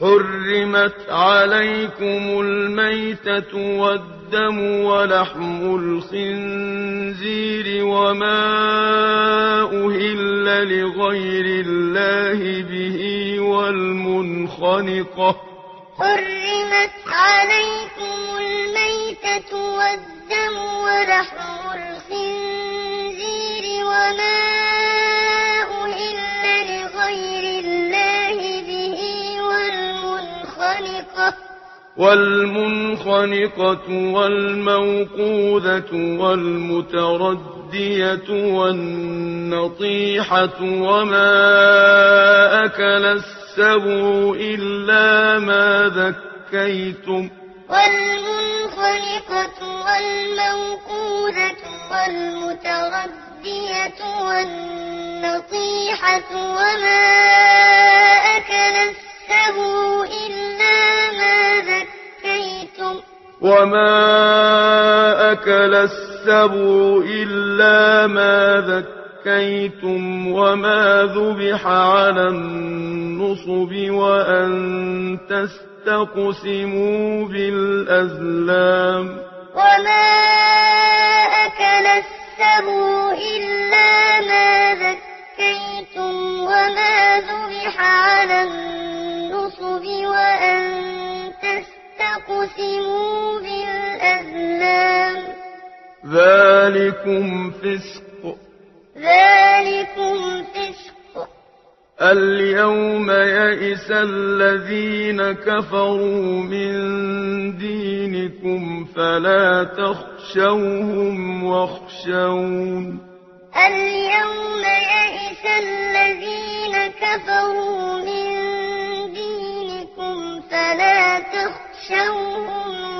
حرمت عليكم الميتة والدم ولحم الخنزير وما أهل لغير الله به والمنخنقة حرمت عليكم الميتة والدم ولحم الخنزير وما والمنخنقة والموقوذة والمتردية والنطيحة وما أكل السبع إلا ما ذكيتم والمنخنقة والموقوذة والمتردية والنطيحة وما وما أكل السبع إلا ما ذكيتم وما ذبح على النصب وأن تستقسموا بالأزلام وما أكل السبع ذلكم فسق. ذلكم فسق. اليوم يئس الذين كفروا من دينكم فلا تخشوهم واخشون. اليوم يئس الذين كفروا من دينكم فلا تخشوهم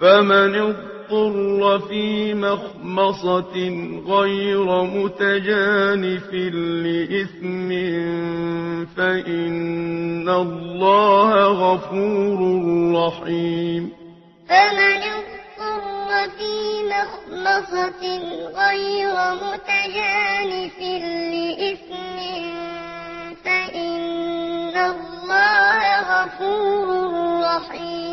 فمن اضطر في مخمصة غير متجانف لإثم فإن الله غفور رحيم. فمن اضطر في مخمصة غير متجانف لإثم فإن الله غفور رحيم.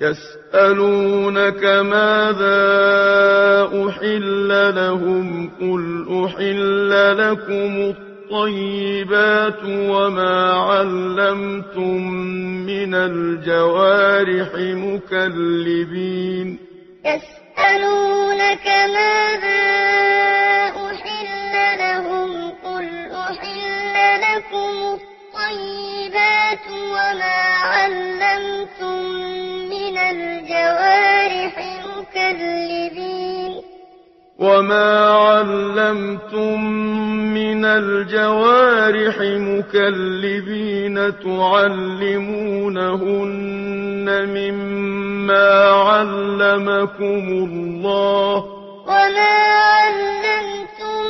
يسألونك ماذا أحل لهم قل أحل لكم الطيبات وما علمتم من الجوارح مكلبين يسألونك ماذا أحل لهم قل أحل لكم الطيبات وما علمتم الجوارح مكلبين وما علمتم من الجوارح مكلبين تعلمونهن مما علمكم الله وما علمتم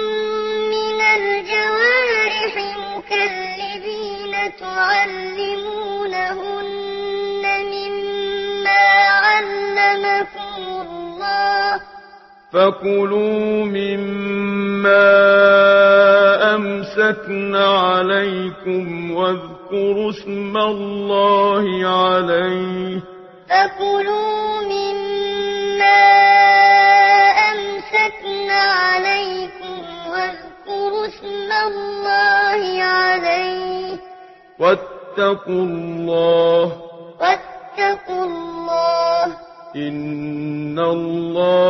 من الجوارح مكلبين تعلمونهن فكلوا مما أَمْسَكْنَا عليكم واذكروا اسم الله عليه فكلوا مما أَمْسَكْنَا عليكم واذكروا اسم الله عليه واتقوا الله واتقوا الله إن الله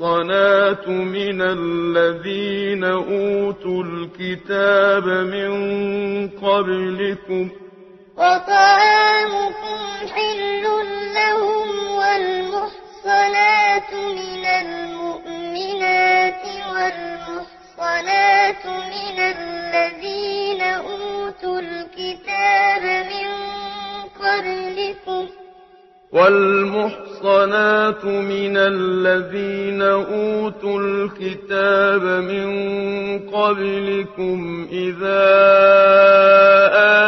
الْمُحْصَنَاتُ مِنَ الَّذِينَ أُوتُوا الْكِتَابَ مِنْ قَبْلِكُمْ وَطَعَامُكُمْ حِلٌّ لَهُمْ وَالْمُحْصَنَاتُ مِنَ الْمُؤْمِنَاتِ وَالْمُحْصَنَاتُ مِنَ الَّذِينَ أُوتُوا الْكِتَابَ مِنْ قَبْلِكُمْ وَالْمُحْصَنَاتُ المحصنات من الذين أوتوا الكتاب من قبلكم إذا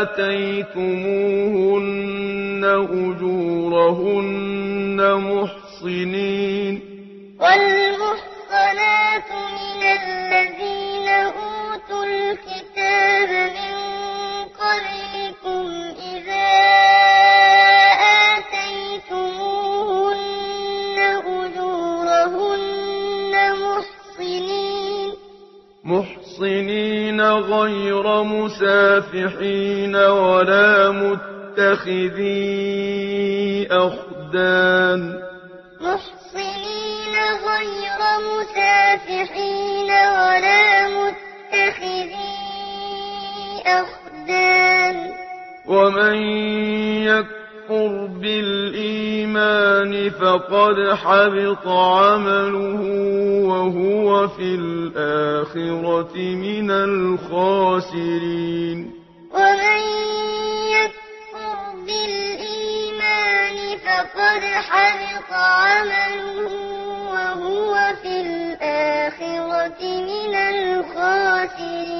آتيتموهن أجورهن محصنين. والمحصنات من الذين غير مسافحين ولا متخذي أخدان. محصنين غير مسافحين ولا متخذي أخدان. ومن يكون يكفر بالإيمان فقد حبط عمله وهو في الآخرة من الخاسرين ومن يكفر بالإيمان فقد حبط عمله وهو في الآخرة من الخاسرين